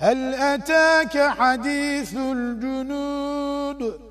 هل أتاك حديث الجنود؟